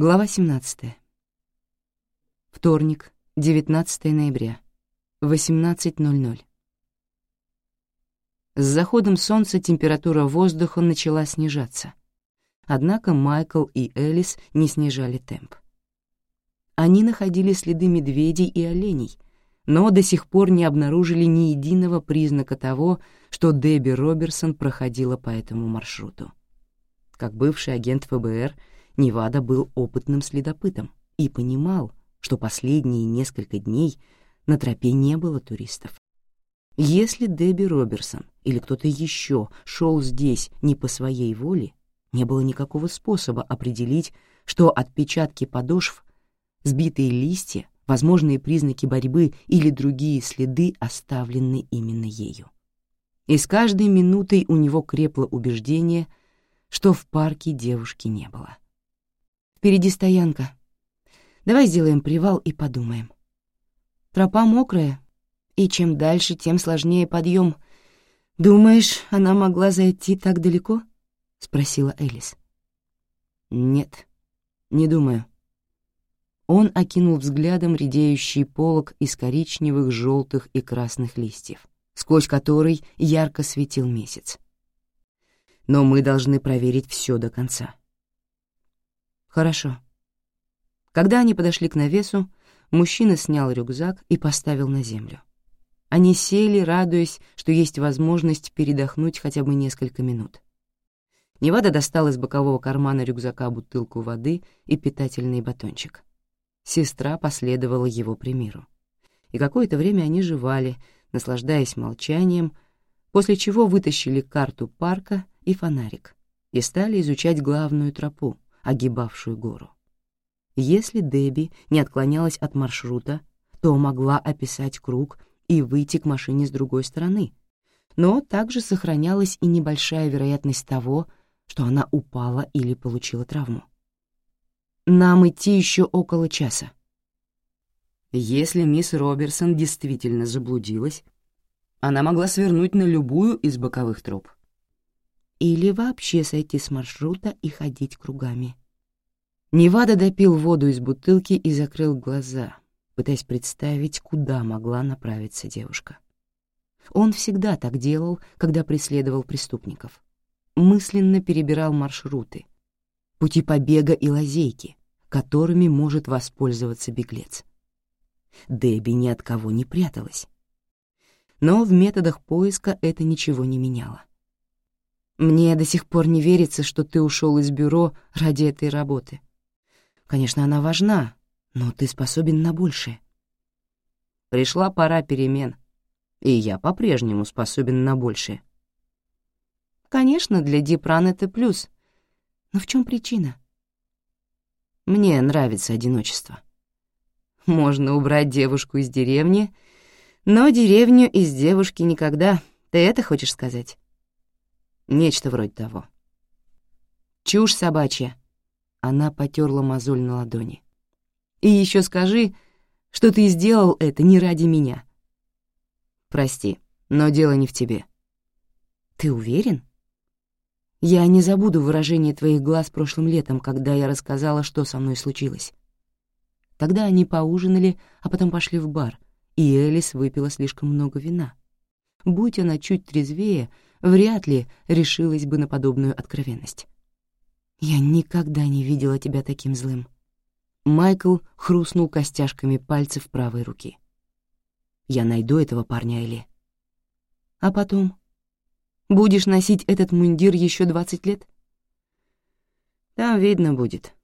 Глава 17. Вторник, 19 ноября, 18.00. С заходом солнца температура воздуха начала снижаться. Однако Майкл и Элис не снижали темп. Они находили следы медведей и оленей, но до сих пор не обнаружили ни единого признака того, что Дебби Роберсон проходила по этому маршруту. Как бывший агент ФБР — Невада был опытным следопытом и понимал, что последние несколько дней на тропе не было туристов. Если Дебби Роберсон или кто-то еще шел здесь не по своей воле, не было никакого способа определить, что отпечатки подошв, сбитые листья, возможные признаки борьбы или другие следы оставлены именно ею. И с каждой минутой у него крепло убеждение, что в парке девушки не было. Впереди стоянка. Давай сделаем привал и подумаем. Тропа мокрая, и чем дальше, тем сложнее подъем. Думаешь, она могла зайти так далеко? Спросила Элис. Нет, не думаю. Он окинул взглядом редеющий полог из коричневых, желтых и красных листьев, сквозь который ярко светил месяц. Но мы должны проверить все до конца. «Хорошо». Когда они подошли к навесу, мужчина снял рюкзак и поставил на землю. Они сели, радуясь, что есть возможность передохнуть хотя бы несколько минут. Невада достал из бокового кармана рюкзака бутылку воды и питательный батончик. Сестра последовала его примеру. И какое-то время они жевали, наслаждаясь молчанием, после чего вытащили карту парка и фонарик и стали изучать главную тропу, огибавшую гору. Если Дебби не отклонялась от маршрута, то могла описать круг и выйти к машине с другой стороны, но также сохранялась и небольшая вероятность того, что она упала или получила травму. Нам идти еще около часа. Если мисс Роберсон действительно заблудилась, она могла свернуть на любую из боковых троп или вообще сойти с маршрута и ходить кругами. Невада допил воду из бутылки и закрыл глаза, пытаясь представить, куда могла направиться девушка. Он всегда так делал, когда преследовал преступников. Мысленно перебирал маршруты, пути побега и лазейки, которыми может воспользоваться беглец. Дебби ни от кого не пряталась. Но в методах поиска это ничего не меняло. Мне до сих пор не верится, что ты ушел из бюро ради этой работы. Конечно, она важна, но ты способен на большее. Пришла пора перемен, и я по-прежнему способен на большее. Конечно, для Дипран это плюс. Но в чем причина? Мне нравится одиночество. Можно убрать девушку из деревни, но деревню из девушки никогда. Ты это хочешь сказать? Нечто вроде того. Чушь собачья. Она потерла мозоль на ладони. И еще скажи, что ты сделал это не ради меня. Прости, но дело не в тебе. Ты уверен? Я не забуду выражение твоих глаз прошлым летом, когда я рассказала, что со мной случилось. Тогда они поужинали, а потом пошли в бар, и Элис выпила слишком много вина. Будь она чуть трезвее, вряд ли решилась бы на подобную откровенность. «Я никогда не видела тебя таким злым». Майкл хрустнул костяшками пальцев правой руки. «Я найду этого парня, Элли». «А потом? Будешь носить этот мундир еще двадцать лет?» «Там видно будет».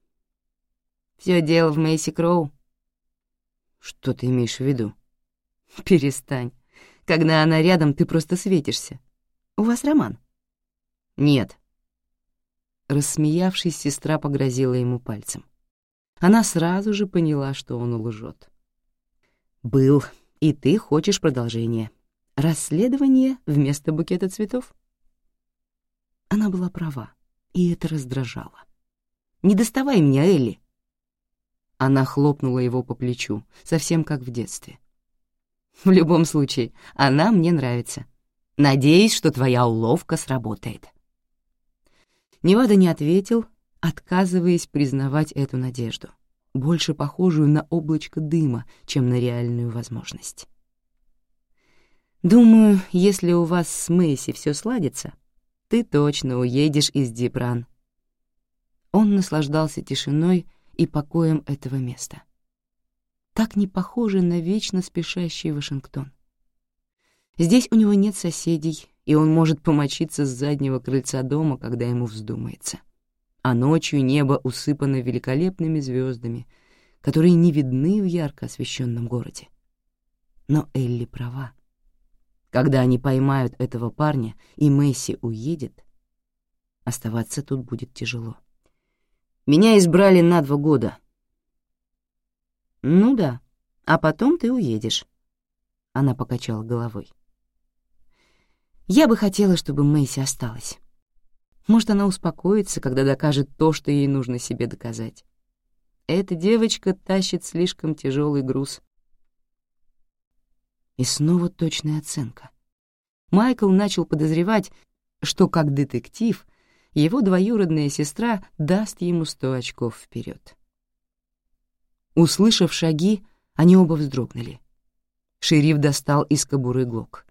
Все дело в Мэйси Кроу». «Что ты имеешь в виду?» «Перестань. Когда она рядом, ты просто светишься. У вас роман?» «Нет». Рассмеявшись, сестра погрозила ему пальцем. Она сразу же поняла, что он лжет. «Был, и ты хочешь продолжения. Расследование вместо букета цветов?» Она была права, и это раздражало. «Не доставай меня, Элли!» Она хлопнула его по плечу, совсем как в детстве. «В любом случае, она мне нравится. Надеюсь, что твоя уловка сработает». Невада не ответил, отказываясь признавать эту надежду, больше похожую на облачко дыма, чем на реальную возможность. «Думаю, если у вас с Мэйси все сладится, ты точно уедешь из Дибран». Он наслаждался тишиной и покоем этого места. Так не похоже на вечно спешащий Вашингтон. Здесь у него нет соседей, и он может помочиться с заднего крыльца дома, когда ему вздумается. А ночью небо усыпано великолепными звездами, которые не видны в ярко освещенном городе. Но Элли права. Когда они поймают этого парня, и Месси уедет, оставаться тут будет тяжело. Меня избрали на два года. Ну да, а потом ты уедешь. Она покачала головой. Я бы хотела, чтобы Мэйси осталась. Может, она успокоится, когда докажет то, что ей нужно себе доказать. Эта девочка тащит слишком тяжелый груз. И снова точная оценка. Майкл начал подозревать, что как детектив его двоюродная сестра даст ему сто очков вперед. Услышав шаги, они оба вздрогнули. Шериф достал из кобуры глок.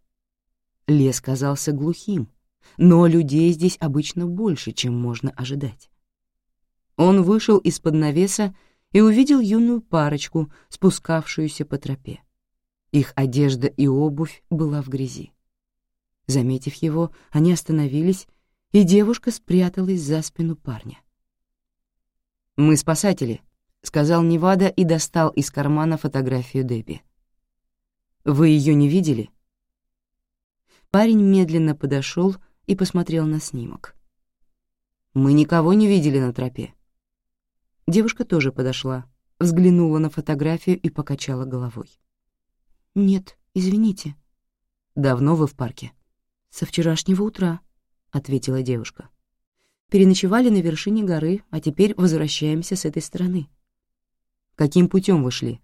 Лес казался глухим, но людей здесь обычно больше, чем можно ожидать. Он вышел из-под навеса и увидел юную парочку, спускавшуюся по тропе. Их одежда и обувь была в грязи. Заметив его, они остановились, и девушка спряталась за спину парня. «Мы спасатели», — сказал Невада и достал из кармана фотографию Дебби. «Вы ее не видели?» Парень медленно подошел и посмотрел на снимок. «Мы никого не видели на тропе». Девушка тоже подошла, взглянула на фотографию и покачала головой. «Нет, извините». «Давно вы в парке?» «Со вчерашнего утра», — ответила девушка. «Переночевали на вершине горы, а теперь возвращаемся с этой стороны». «Каким путем вы шли?»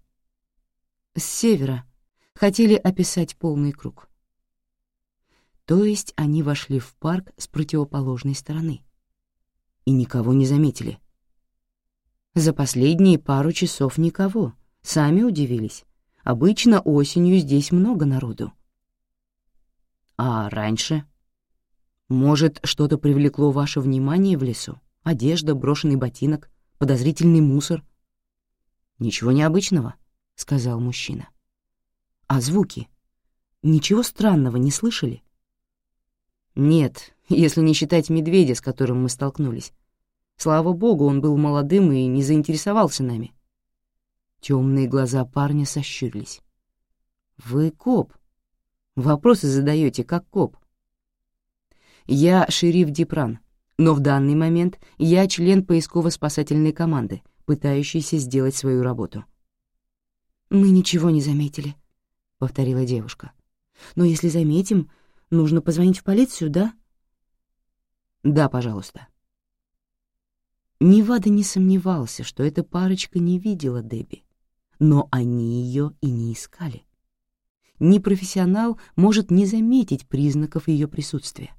«С севера. Хотели описать полный круг». То есть они вошли в парк с противоположной стороны. И никого не заметили. За последние пару часов никого. Сами удивились. Обычно осенью здесь много народу. А раньше? Может, что-то привлекло ваше внимание в лесу? Одежда, брошенный ботинок, подозрительный мусор? Ничего необычного, — сказал мужчина. А звуки? Ничего странного не слышали? Нет, если не считать медведя, с которым мы столкнулись. Слава богу, он был молодым и не заинтересовался нами. Темные глаза парня сощурились. «Вы коп. Вопросы задаете как коп». «Я шериф Дипран, но в данный момент я член поисково-спасательной команды, пытающийся сделать свою работу». «Мы ничего не заметили», — повторила девушка. «Но если заметим, Нужно позвонить в полицию, да? Да, пожалуйста. Невада не сомневался, что эта парочка не видела Дебби, но они ее и не искали. Непрофессионал может не заметить признаков ее присутствия.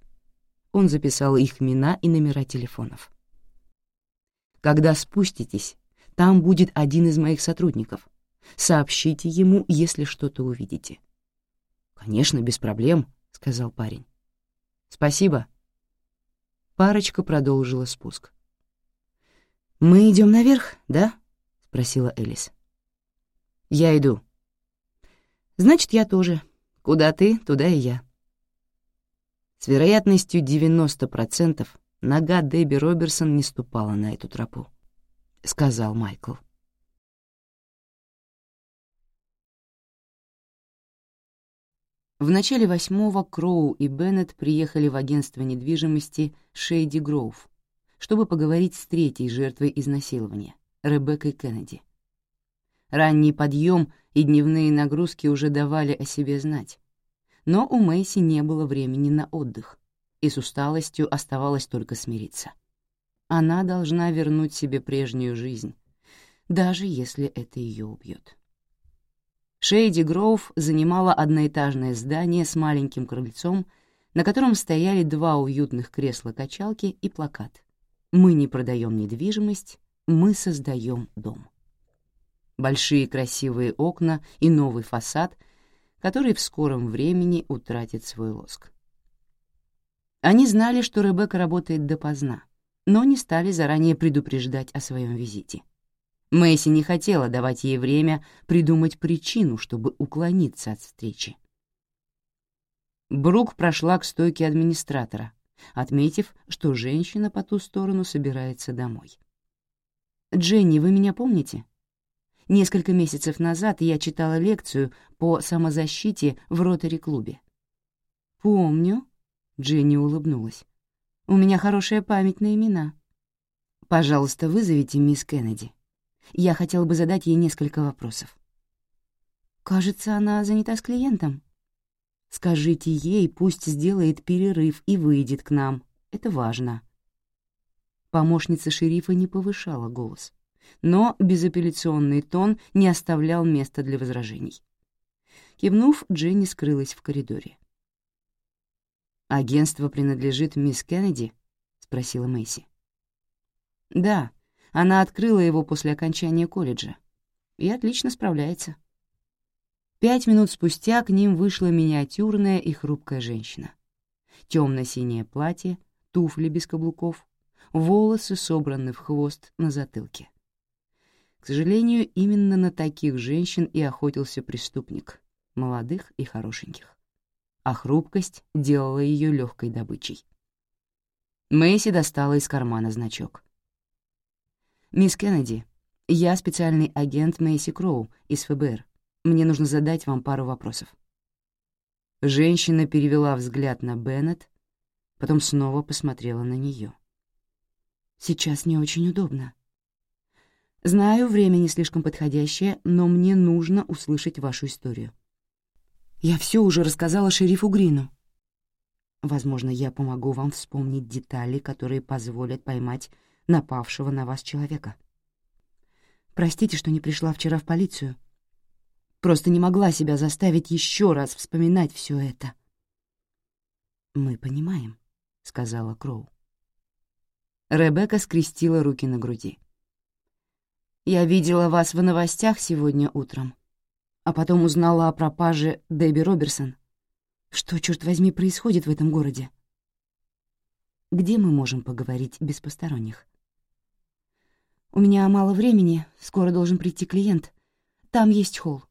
Он записал их имена и номера телефонов. Когда спуститесь, там будет один из моих сотрудников. Сообщите ему, если что-то увидите. Конечно, без проблем, — сказал парень. «Спасибо». Парочка продолжила спуск. «Мы идем наверх, да?» — спросила Элис. «Я иду». «Значит, я тоже. Куда ты, туда и я». С вероятностью 90% нога Дебби Роберсон не ступала на эту тропу, — сказал Майкл. В начале восьмого Кроу и Беннет приехали в агентство недвижимости Шейди Гроув, чтобы поговорить с третьей жертвой изнасилования, Ребеккой Кеннеди. Ранний подъем и дневные нагрузки уже давали о себе знать, но у Мэйси не было времени на отдых, и с усталостью оставалось только смириться. Она должна вернуть себе прежнюю жизнь, даже если это ее убьет. Шейди Гроув занимала одноэтажное здание с маленьким крыльцом на котором стояли два уютных кресла-качалки и плакат «Мы не продаем недвижимость, мы создаем дом». Большие красивые окна и новый фасад, который в скором времени утратит свой лоск. Они знали, что Ребекка работает допоздна, но не стали заранее предупреждать о своем визите. Мэйси не хотела давать ей время придумать причину, чтобы уклониться от встречи. Брук прошла к стойке администратора, отметив, что женщина по ту сторону собирается домой. «Дженни, вы меня помните? Несколько месяцев назад я читала лекцию по самозащите в ротари-клубе». «Помню», — Дженни улыбнулась. «У меня хорошая память на имена. Пожалуйста, вызовите мисс Кеннеди. Я хотела бы задать ей несколько вопросов». «Кажется, она занята с клиентом», Скажите ей, пусть сделает перерыв и выйдет к нам. Это важно». Помощница шерифа не повышала голос, но безапелляционный тон не оставлял места для возражений. Кивнув, Дженни скрылась в коридоре. «Агентство принадлежит мисс Кеннеди?» — спросила Мэйси. «Да, она открыла его после окончания колледжа и отлично справляется. Пять минут спустя к ним вышла миниатюрная и хрупкая женщина. Темно-синее платье, туфли без каблуков, волосы собраны в хвост на затылке. К сожалению, именно на таких женщин и охотился преступник, молодых и хорошеньких. А хрупкость делала ее легкой добычей. Мэйси достала из кармана значок. «Мисс Кеннеди, я специальный агент Мэйси Кроу из ФБР. Мне нужно задать вам пару вопросов». Женщина перевела взгляд на Беннет, потом снова посмотрела на нее. «Сейчас не очень удобно. Знаю, время не слишком подходящее, но мне нужно услышать вашу историю. Я все уже рассказала шерифу Грину. Возможно, я помогу вам вспомнить детали, которые позволят поймать напавшего на вас человека. Простите, что не пришла вчера в полицию. Просто не могла себя заставить еще раз вспоминать все это. «Мы понимаем», — сказала Кроу. Ребекка скрестила руки на груди. «Я видела вас в новостях сегодня утром, а потом узнала о пропаже Дебби Роберсон. Что, черт возьми, происходит в этом городе?» «Где мы можем поговорить без посторонних?» «У меня мало времени, скоро должен прийти клиент. Там есть холл.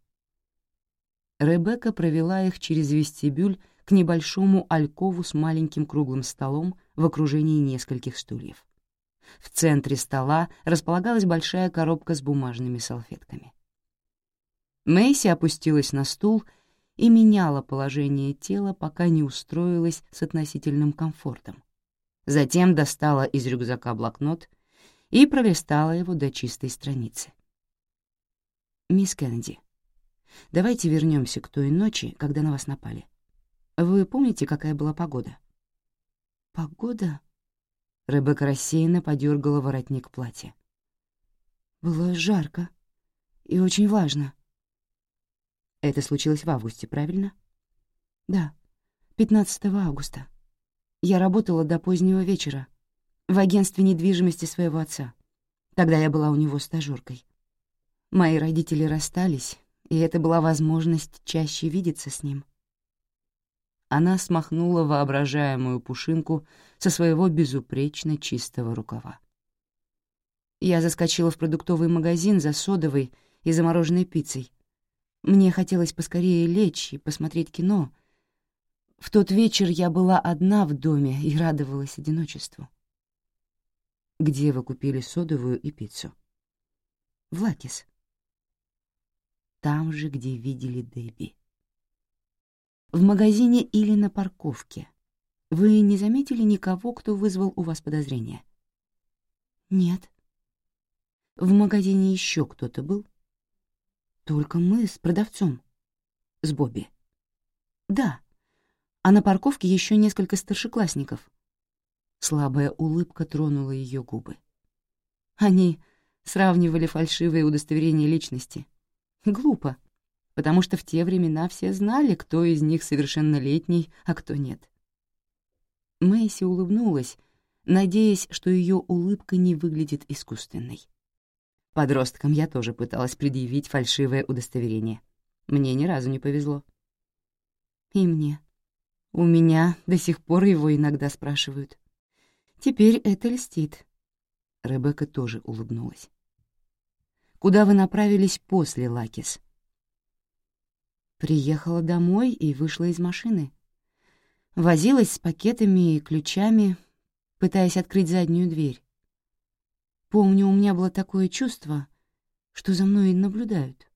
Ребекка провела их через вестибюль к небольшому алькову с маленьким круглым столом в окружении нескольких стульев. В центре стола располагалась большая коробка с бумажными салфетками. Мэйси опустилась на стул и меняла положение тела, пока не устроилась с относительным комфортом. Затем достала из рюкзака блокнот и пролистала его до чистой страницы. «Мисс Кеннеди, Давайте вернемся к той ночи, когда на вас напали. Вы помните, какая была погода?» «Погода?» Ребекка рассеянно подергала воротник платья. «Было жарко и очень важно». «Это случилось в августе, правильно?» «Да, 15 августа. Я работала до позднего вечера в агентстве недвижимости своего отца. Тогда я была у него стажёркой. Мои родители расстались, и это была возможность чаще видеться с ним. Она смахнула воображаемую пушинку со своего безупречно чистого рукава. Я заскочила в продуктовый магазин за содовой и замороженной пиццей. Мне хотелось поскорее лечь и посмотреть кино. В тот вечер я была одна в доме и радовалась одиночеству. «Где вы купили содовую и пиццу?» «В Лакис», там же, где видели Дебби. В магазине или на парковке. Вы не заметили никого, кто вызвал у вас подозрения? Нет. В магазине еще кто-то был? Только мы с продавцом. С Бобби. Да. А на парковке еще несколько старшеклассников. Слабая улыбка тронула ее губы. Они сравнивали фальшивые удостоверения личности, Глупо, потому что в те времена все знали, кто из них совершеннолетний, а кто нет. Мэйси улыбнулась, надеясь, что ее улыбка не выглядит искусственной. Подросткам я тоже пыталась предъявить фальшивое удостоверение. Мне ни разу не повезло. И мне. У меня до сих пор его иногда спрашивают. Теперь это льстит. Ребекка тоже улыбнулась. «Куда вы направились после Лакис?» Приехала домой и вышла из машины. Возилась с пакетами и ключами, пытаясь открыть заднюю дверь. Помню, у меня было такое чувство, что за мной наблюдают.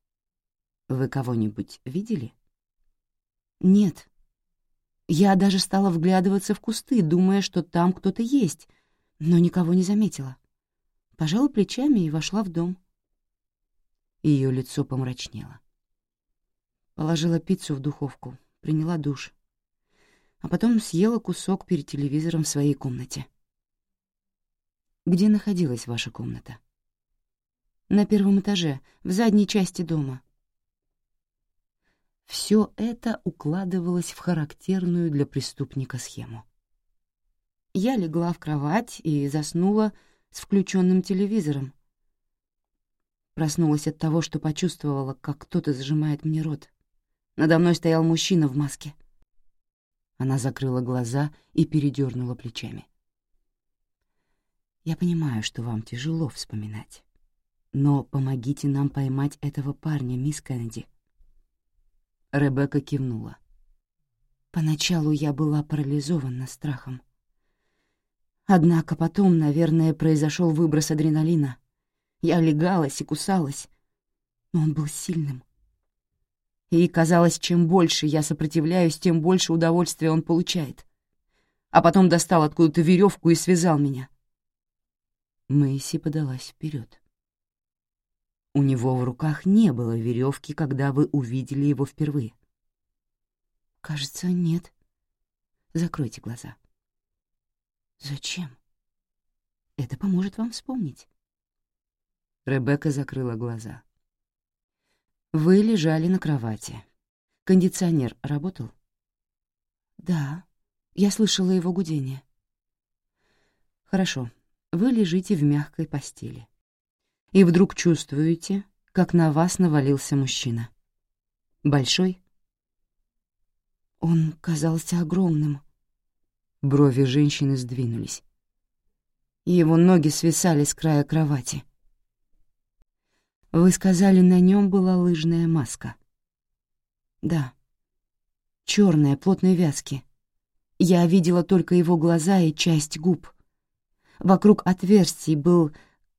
Вы кого-нибудь видели? Нет. Я даже стала вглядываться в кусты, думая, что там кто-то есть, но никого не заметила. Пожала плечами и вошла в дом. Ее лицо помрачнело. Положила пиццу в духовку, приняла душ, а потом съела кусок перед телевизором в своей комнате. Где находилась ваша комната? На первом этаже, в задней части дома. Все это укладывалось в характерную для преступника схему. Я легла в кровать и заснула с включенным телевизором. Проснулась от того, что почувствовала, как кто-то зажимает мне рот. Надо мной стоял мужчина в маске. Она закрыла глаза и передернула плечами. «Я понимаю, что вам тяжело вспоминать, но помогите нам поймать этого парня, мисс Кеннеди». Ребекка кивнула. Поначалу я была парализована страхом. Однако потом, наверное, произошел выброс адреналина. Я легалась и кусалась, но он был сильным. И казалось, чем больше я сопротивляюсь, тем больше удовольствия он получает. А потом достал откуда-то веревку и связал меня. Мэйси подалась вперед. У него в руках не было веревки, когда вы увидели его впервые. Кажется, нет. Закройте глаза. «Зачем?» «Это поможет вам вспомнить». Ребекка закрыла глаза. «Вы лежали на кровати. Кондиционер работал?» «Да, я слышала его гудение». «Хорошо, вы лежите в мягкой постели. И вдруг чувствуете, как на вас навалился мужчина. Большой?» Он казался огромным, Брови женщины сдвинулись. Его ноги свисали с края кровати. Вы сказали, на нем была лыжная маска. Да. Черная, плотной вязки. Я видела только его глаза и часть губ. Вокруг отверстий был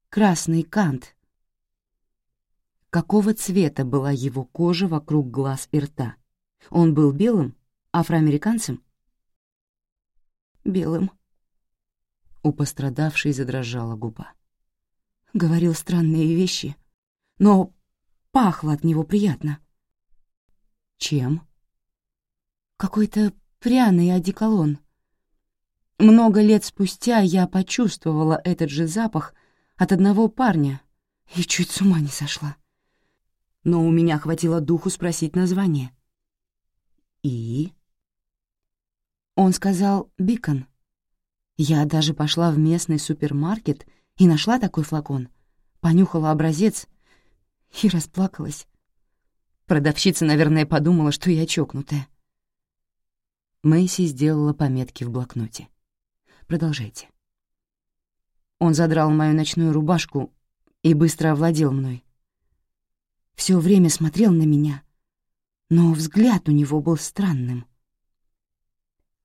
красный кант. Какого цвета была его кожа вокруг глаз и рта? Он был белым, афроамериканцем? белым. У пострадавшей задрожала губа. Говорил странные вещи, но пахло от него приятно. Чем? Какой-то пряный одеколон. Много лет спустя я почувствовала этот же запах от одного парня и чуть с ума не сошла. Но у меня хватило духу спросить название. И? Он сказал «бикон». Я даже пошла в местный супермаркет и нашла такой флакон, понюхала образец и расплакалась. Продавщица, наверное, подумала, что я чокнутая. Мэйси сделала пометки в блокноте. «Продолжайте». Он задрал мою ночную рубашку и быстро овладел мной. Все время смотрел на меня, но взгляд у него был странным —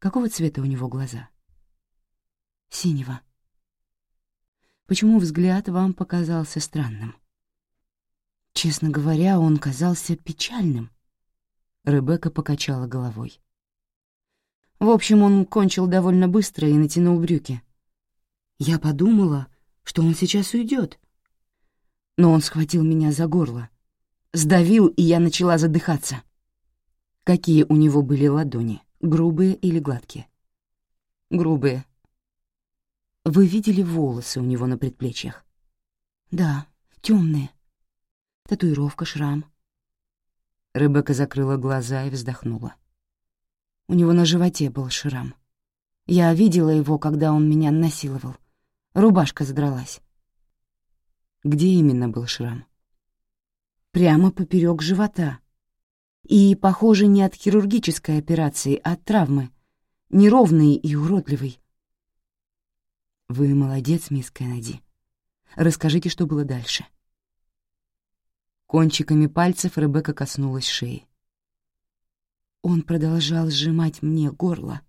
Какого цвета у него глаза? Синего. Почему взгляд вам показался странным? Честно говоря, он казался печальным. Ребекка покачала головой. В общем, он кончил довольно быстро и натянул брюки. Я подумала, что он сейчас уйдет. Но он схватил меня за горло, сдавил, и я начала задыхаться. Какие у него были ладони? Грубые или гладкие? Грубые. Вы видели волосы у него на предплечьях? Да, темные. Татуировка, шрам. Ребекка закрыла глаза и вздохнула. У него на животе был шрам. Я видела его, когда он меня насиловал. Рубашка задралась. Где именно был шрам? Прямо поперек живота. И, похоже, не от хирургической операции, а от травмы. Неровный и уродливый. Вы молодец, мисс Кеннеди. Расскажите, что было дальше. Кончиками пальцев Ребекка коснулась шеи. Он продолжал сжимать мне горло.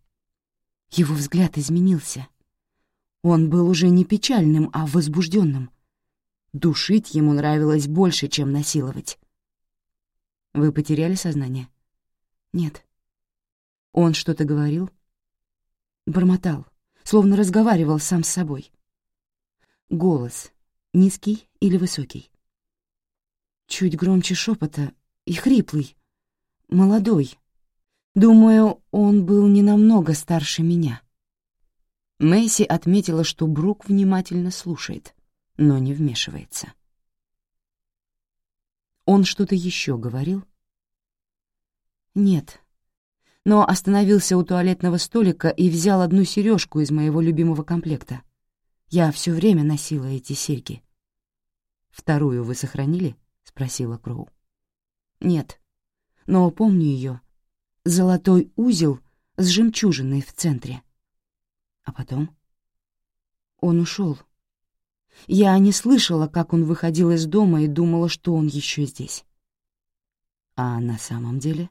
Его взгляд изменился. Он был уже не печальным, а возбужденным. Душить ему нравилось больше, чем насиловать. Вы потеряли сознание? Нет. Он что-то говорил? Бормотал, словно разговаривал сам с собой. Голос. Низкий или высокий? Чуть громче шепота и хриплый. Молодой. Думаю, он был не намного старше меня. Мэйси отметила, что Брук внимательно слушает, но не вмешивается. Он что-то еще говорил? Нет. Но остановился у туалетного столика и взял одну сережку из моего любимого комплекта. Я все время носила эти серьги. «Вторую вы сохранили?» — спросила Кроу. «Нет, но помню ее. Золотой узел с жемчужиной в центре». А потом? Он ушел. Я не слышала, как он выходил из дома и думала, что он еще здесь. А на самом деле?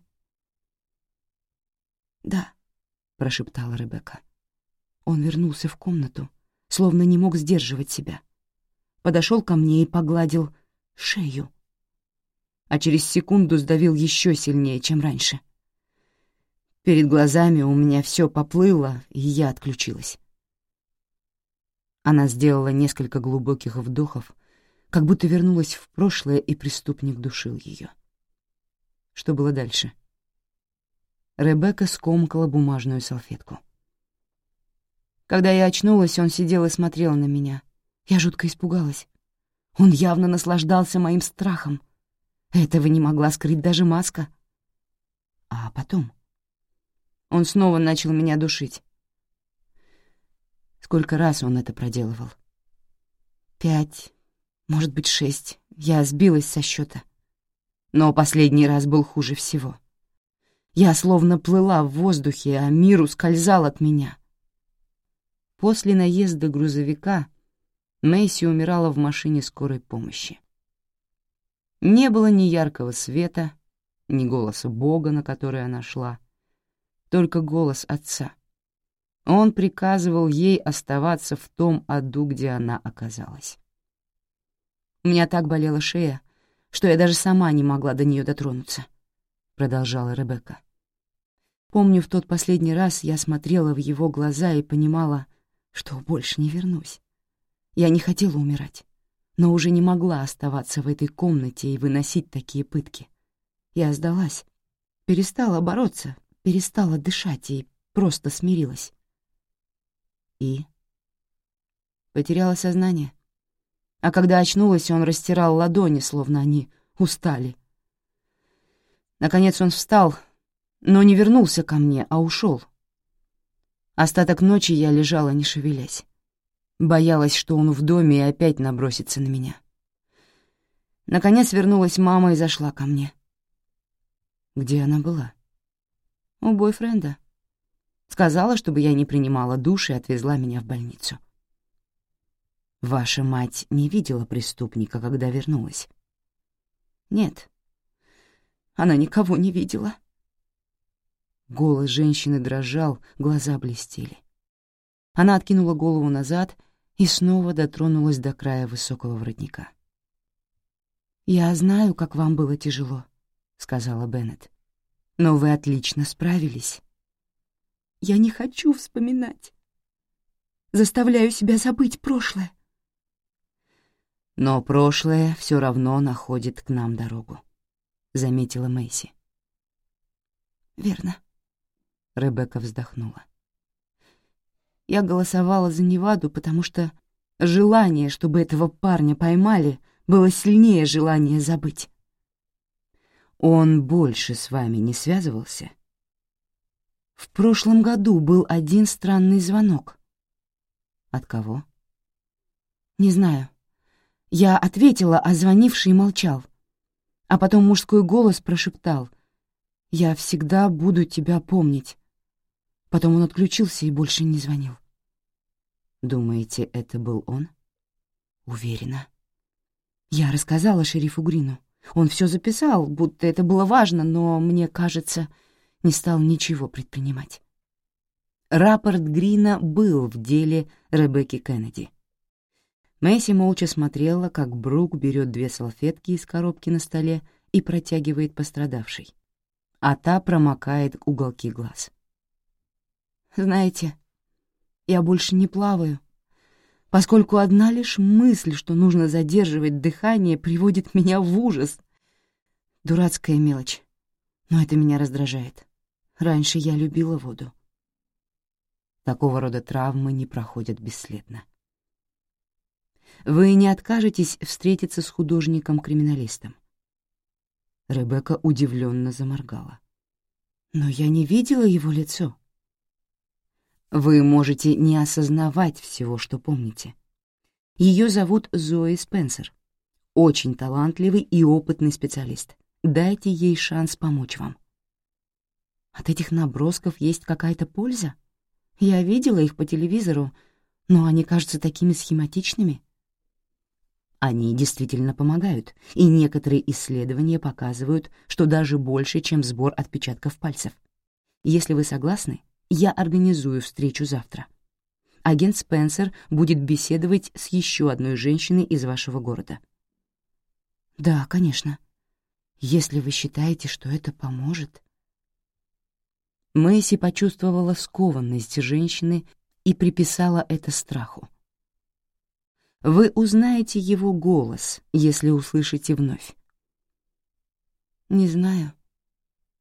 «Да», — прошептала Ребекка. Он вернулся в комнату, словно не мог сдерживать себя. Подошел ко мне и погладил шею. А через секунду сдавил еще сильнее, чем раньше. Перед глазами у меня все поплыло, и я отключилась. Она сделала несколько глубоких вдохов, как будто вернулась в прошлое, и преступник душил ее. Что было дальше? Ребекка скомкала бумажную салфетку. Когда я очнулась, он сидел и смотрел на меня. Я жутко испугалась. Он явно наслаждался моим страхом. Этого не могла скрыть даже маска. А потом он снова начал меня душить. Сколько раз он это проделывал? Пять, может быть, шесть. Я сбилась со счета. Но последний раз был хуже всего. Я словно плыла в воздухе, а мир ускользал от меня. После наезда грузовика Мэйси умирала в машине скорой помощи. Не было ни яркого света, ни голоса Бога, на который она шла, только голос отца — он приказывал ей оставаться в том аду, где она оказалась. «У меня так болела шея, что я даже сама не могла до нее дотронуться», — продолжала Ребекка. «Помню, в тот последний раз я смотрела в его глаза и понимала, что больше не вернусь. Я не хотела умирать, но уже не могла оставаться в этой комнате и выносить такие пытки. Я сдалась, перестала бороться, перестала дышать и просто смирилась. И? Потеряла сознание. А когда очнулась, он растирал ладони, словно они устали. Наконец он встал, но не вернулся ко мне, а ушел. Остаток ночи я лежала, не шевелясь. Боялась, что он в доме и опять набросится на меня. Наконец вернулась мама и зашла ко мне. Где она была? У бойфренда. Сказала, чтобы я не принимала душ и отвезла меня в больницу. Ваша мать не видела преступника, когда вернулась? Нет. Она никого не видела. Голос женщины дрожал, глаза блестели. Она откинула голову назад и снова дотронулась до края высокого воротника. «Я знаю, как вам было тяжело», — сказала Беннет. «Но вы отлично справились. Я не хочу вспоминать. Заставляю себя забыть прошлое. Но прошлое все равно находит к нам дорогу, — заметила Мэйси. Верно. Ребекка вздохнула. Я голосовала за Неваду, потому что желание, чтобы этого парня поймали, было сильнее желания забыть. Он больше с вами не связывался? — В прошлом году был один странный звонок. От кого? Не знаю. Я ответила, а звонивший молчал. А потом мужской голос прошептал. «Я всегда буду тебя помнить». Потом он отключился и больше не звонил. Думаете, это был он? Уверена. Я рассказала шерифу Грину. Он все записал, будто это было важно, но, мне кажется, не стал ничего предпринимать. Рапорт Грина был в деле Ребекки Кеннеди. Мэйси молча смотрела, как Брук берет две салфетки из коробки на столе и протягивает пострадавшей, а та промокает уголки глаз. «Знаете, я больше не плаваю, поскольку одна лишь мысль, что нужно задерживать дыхание, приводит меня в ужас. Дурацкая мелочь, но это меня раздражает. Раньше я любила воду. Такого рода травмы не проходят бесследно. Вы не откажетесь встретиться с художником-криминалистом? Ребекка удивленно заморгала. Но я не видела его лицо. Вы можете не осознавать всего, что помните. Ее зовут Зои Спенсер. Очень талантливый и опытный специалист. Дайте ей шанс помочь вам. От этих набросков есть какая-то польза? Я видела их по телевизору, но они кажутся такими схематичными. Они действительно помогают, и некоторые исследования показывают, что даже больше, чем сбор отпечатков пальцев. Если вы согласны, я организую встречу завтра. Агент Спенсер будет беседовать с еще одной женщиной из вашего города. Да, конечно. Если вы считаете, что это поможет. Мэйси почувствовала скованность женщины и приписала это страху. Вы узнаете его голос, если услышите вновь. «Не знаю».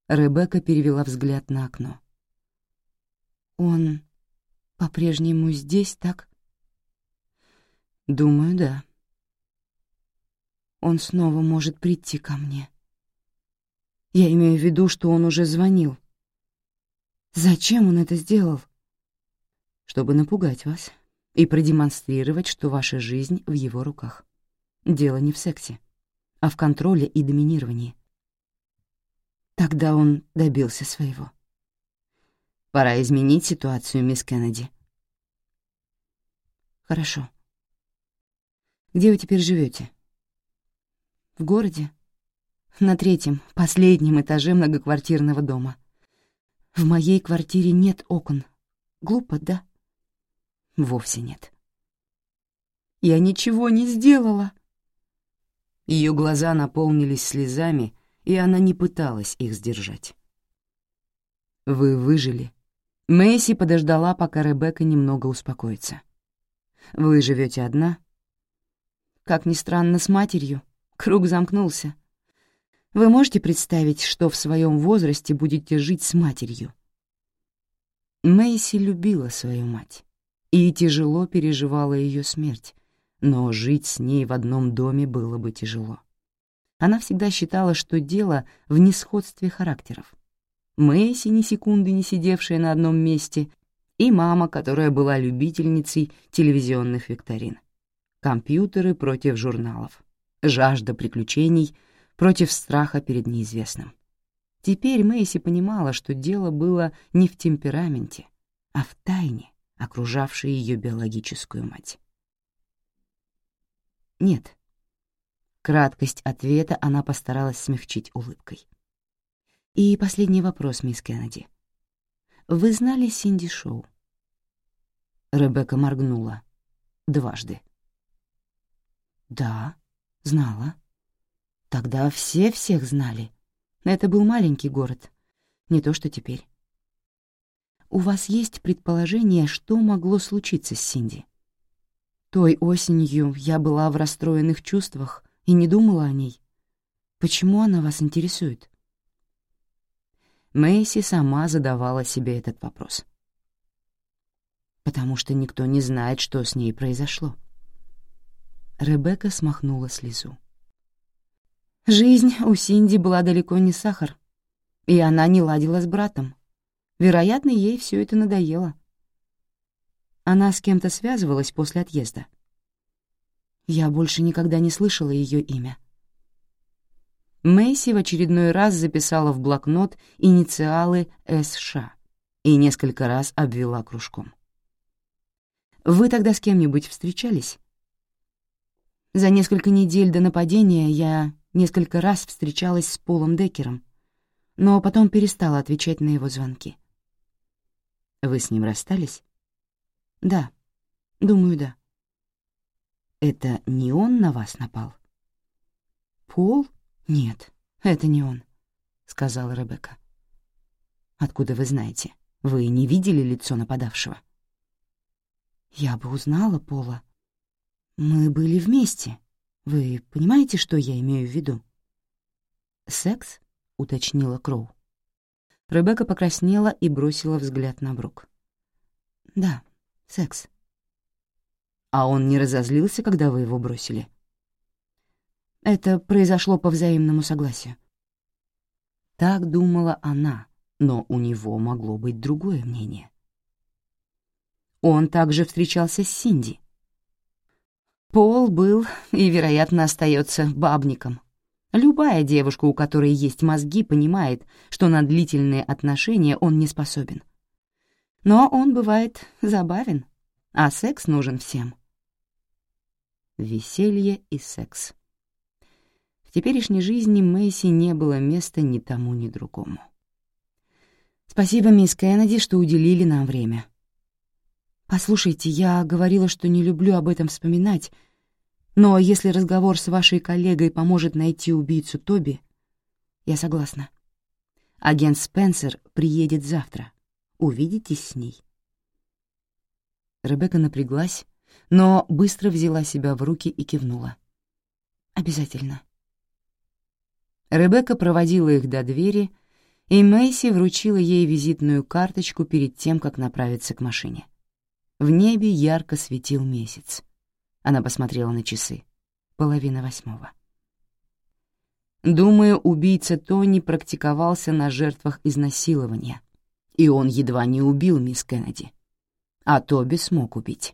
Ребекка перевела взгляд на окно. Он по-прежнему здесь, так? Думаю, да. Он снова может прийти ко мне. Я имею в виду, что он уже звонил. Зачем он это сделал? Чтобы напугать вас и продемонстрировать, что ваша жизнь в его руках. Дело не в сексе, а в контроле и доминировании. Тогда он добился своего. Пора изменить ситуацию, мисс Кеннеди. Хорошо. Где вы теперь живете? В городе. На третьем, последнем этаже многоквартирного дома. В моей квартире нет окон. Глупо, да? Вовсе нет. Я ничего не сделала. Ее глаза наполнились слезами, и она не пыталась их сдержать. Вы выжили Мэйси подождала, пока Ребекка немного успокоится. «Вы живете одна?» «Как ни странно, с матерью. Круг замкнулся. Вы можете представить, что в своем возрасте будете жить с матерью?» Мэйси любила свою мать и тяжело переживала ее смерть, но жить с ней в одном доме было бы тяжело. Она всегда считала, что дело в несходстве характеров. Мэйси, ни секунды не сидевшая на одном месте, и мама, которая была любительницей телевизионных викторин. Компьютеры против журналов. Жажда приключений против страха перед неизвестным. Теперь Мэйси понимала, что дело было не в темпераменте, а в тайне, окружавшей ее биологическую мать. «Нет». Краткость ответа она постаралась смягчить улыбкой. И последний вопрос, мисс Кеннеди. Вы знали Синди Шоу? Ребекка моргнула. Дважды. Да, знала. Тогда все всех знали. Это был маленький город, не то что теперь. У вас есть предположение, что могло случиться с Синди? Той осенью я была в расстроенных чувствах и не думала о ней. Почему она вас интересует? Мэйси сама задавала себе этот вопрос. «Потому что никто не знает, что с ней произошло». Ребекка смахнула слезу. Жизнь у Синди была далеко не сахар, и она не ладила с братом. Вероятно, ей все это надоело. Она с кем-то связывалась после отъезда. Я больше никогда не слышала ее имя. Мэйси в очередной раз записала в блокнот инициалы СШ и несколько раз обвела кружком. «Вы тогда с кем-нибудь встречались?» За несколько недель до нападения я несколько раз встречалась с Полом Деккером, но потом перестала отвечать на его звонки. «Вы с ним расстались?» «Да, думаю, да». «Это не он на вас напал?» «Пол?» «Нет, это не он», — сказала Ребекка. «Откуда вы знаете? Вы не видели лицо нападавшего?» «Я бы узнала Пола. Мы были вместе. Вы понимаете, что я имею в виду?» «Секс?» — уточнила Кроу. Ребекка покраснела и бросила взгляд на Брук. «Да, секс». «А он не разозлился, когда вы его бросили?» Это произошло по взаимному согласию. Так думала она, но у него могло быть другое мнение. Он также встречался с Синди. Пол был и, вероятно, остается бабником. Любая девушка, у которой есть мозги, понимает, что на длительные отношения он не способен. Но он бывает забавен, а секс нужен всем. Веселье и секс. В теперешней жизни Мэйси не было места ни тому, ни другому. «Спасибо, мисс Кеннеди, что уделили нам время». «Послушайте, я говорила, что не люблю об этом вспоминать, но если разговор с вашей коллегой поможет найти убийцу Тоби, я согласна. Агент Спенсер приедет завтра. Увидитесь с ней». Ребекка напряглась, но быстро взяла себя в руки и кивнула. «Обязательно». Ребекка проводила их до двери, и Мэйси вручила ей визитную карточку перед тем, как направиться к машине. В небе ярко светил месяц. Она посмотрела на часы. Половина восьмого. Думаю, убийца Тони практиковался на жертвах изнасилования, и он едва не убил мисс Кеннеди. А Тоби смог убить.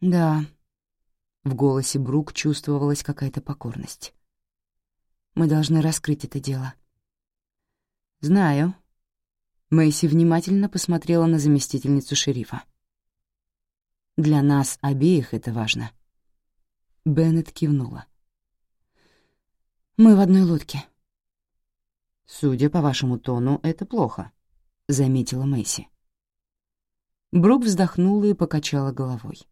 «Да», — в голосе Брук чувствовалась какая-то покорность. Мы должны раскрыть это дело». «Знаю». Мэйси внимательно посмотрела на заместительницу шерифа. «Для нас обеих это важно». Беннет кивнула. «Мы в одной лодке». «Судя по вашему тону, это плохо», — заметила Мэйси. Брук вздохнула и покачала головой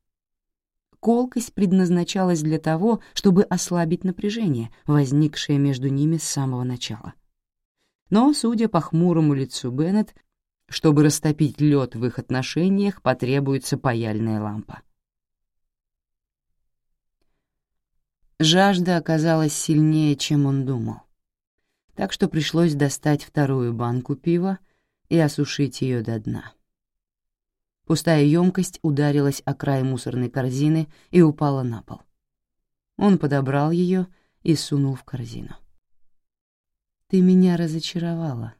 колкость предназначалась для того, чтобы ослабить напряжение, возникшее между ними с самого начала. Но, судя по хмурому лицу Беннет, чтобы растопить лед в их отношениях, потребуется паяльная лампа. Жажда оказалась сильнее, чем он думал, так что пришлось достать вторую банку пива и осушить ее до дна. Пустая емкость ударилась о край мусорной корзины и упала на пол. Он подобрал ее и сунул в корзину. «Ты меня разочаровала».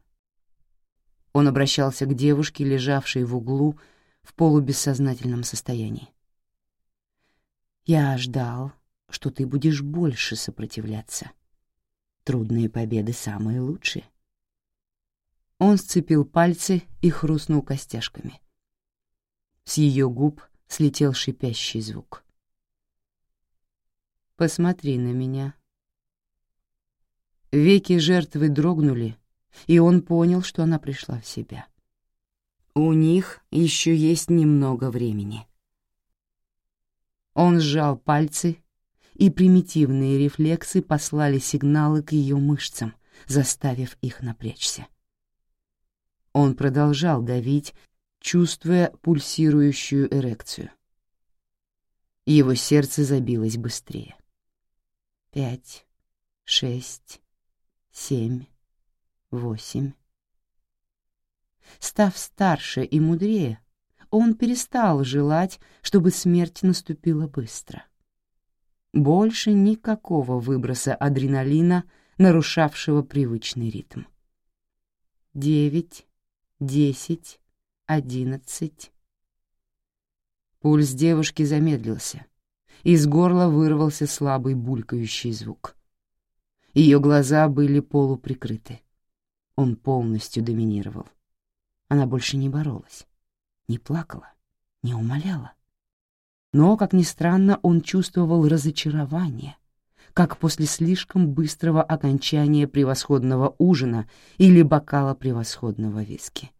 Он обращался к девушке, лежавшей в углу в полубессознательном состоянии. «Я ждал, что ты будешь больше сопротивляться. Трудные победы самые лучшие». Он сцепил пальцы и хрустнул костяшками. С ее губ слетел шипящий звук. «Посмотри на меня». Веки жертвы дрогнули, и он понял, что она пришла в себя. У них еще есть немного времени. Он сжал пальцы, и примитивные рефлексы послали сигналы к ее мышцам, заставив их напрячься. Он продолжал давить чувствуя пульсирующую эрекцию. Его сердце забилось быстрее. Пять, шесть, семь, восемь. Став старше и мудрее, он перестал желать, чтобы смерть наступила быстро. Больше никакого выброса адреналина, нарушавшего привычный ритм. Девять, десять, одиннадцать. Пульс девушки замедлился. Из горла вырвался слабый булькающий звук. Ее глаза были полуприкрыты. Он полностью доминировал. Она больше не боролась, не плакала, не умоляла. Но, как ни странно, он чувствовал разочарование, как после слишком быстрого окончания превосходного ужина или бокала превосходного виски.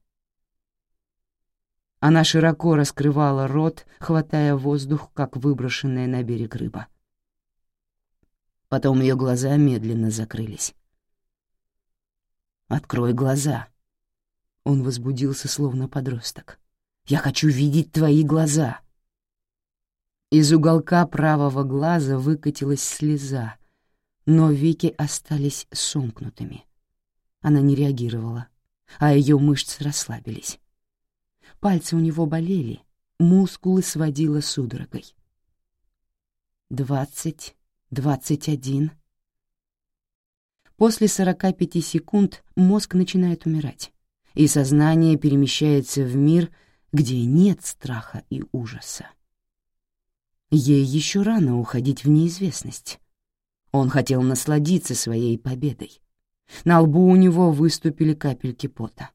Она широко раскрывала рот, хватая воздух, как выброшенная на берег рыба. Потом ее глаза медленно закрылись. «Открой глаза!» Он возбудился, словно подросток. «Я хочу видеть твои глаза!» Из уголка правого глаза выкатилась слеза, но веки остались сомкнутыми. Она не реагировала, а ее мышцы расслабились. Пальцы у него болели, мускулы сводило судорогой. Двадцать, двадцать один. После сорока пяти секунд мозг начинает умирать, и сознание перемещается в мир, где нет страха и ужаса. Ей еще рано уходить в неизвестность. Он хотел насладиться своей победой. На лбу у него выступили капельки пота.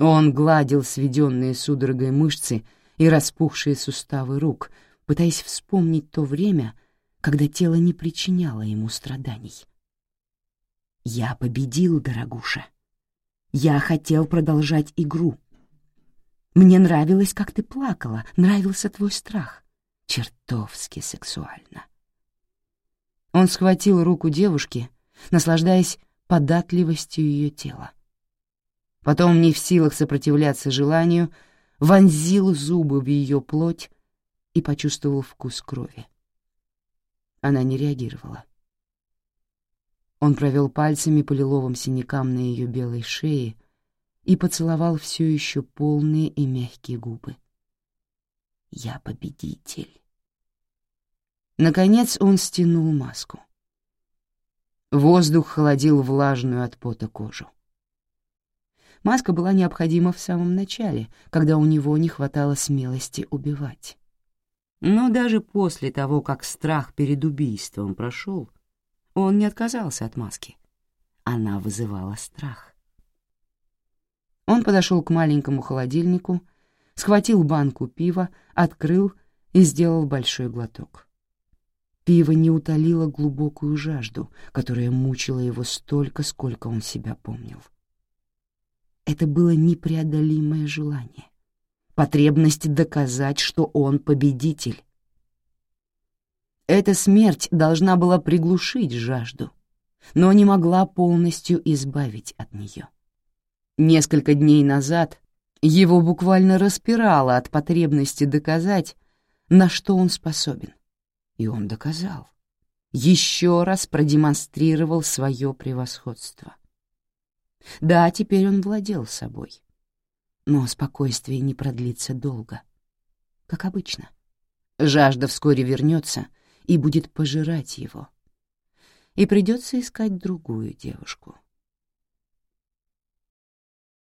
Он гладил сведенные судорогой мышцы и распухшие суставы рук, пытаясь вспомнить то время, когда тело не причиняло ему страданий. «Я победил, дорогуша. Я хотел продолжать игру. Мне нравилось, как ты плакала, нравился твой страх чертовски сексуально. Он схватил руку девушки, наслаждаясь податливостью ее тела. Потом, не в силах сопротивляться желанию, вонзил зубы в ее плоть и почувствовал вкус крови. Она не реагировала. Он провел пальцами по лиловым синякам на ее белой шее и поцеловал все еще полные и мягкие губы. «Я победитель». Наконец он стянул маску. Воздух холодил влажную от пота кожу. Маска была необходима в самом начале, когда у него не хватало смелости убивать. Но даже после того, как страх перед убийством прошел, он не отказался от маски. Она вызывала страх. Он подошел к маленькому холодильнику, схватил банку пива, открыл и сделал большой глоток. Пиво не утолило глубокую жажду, которая мучила его столько, сколько он себя помнил. Это было непреодолимое желание, потребность доказать, что он победитель. Эта смерть должна была приглушить жажду, но не могла полностью избавить от нее. Несколько дней назад его буквально распирало от потребности доказать, на что он способен. И он доказал. Еще раз продемонстрировал свое превосходство. Да, теперь он владел собой. Но спокойствие не продлится долго. Как обычно. Жажда вскоре вернется и будет пожирать его. И придется искать другую девушку.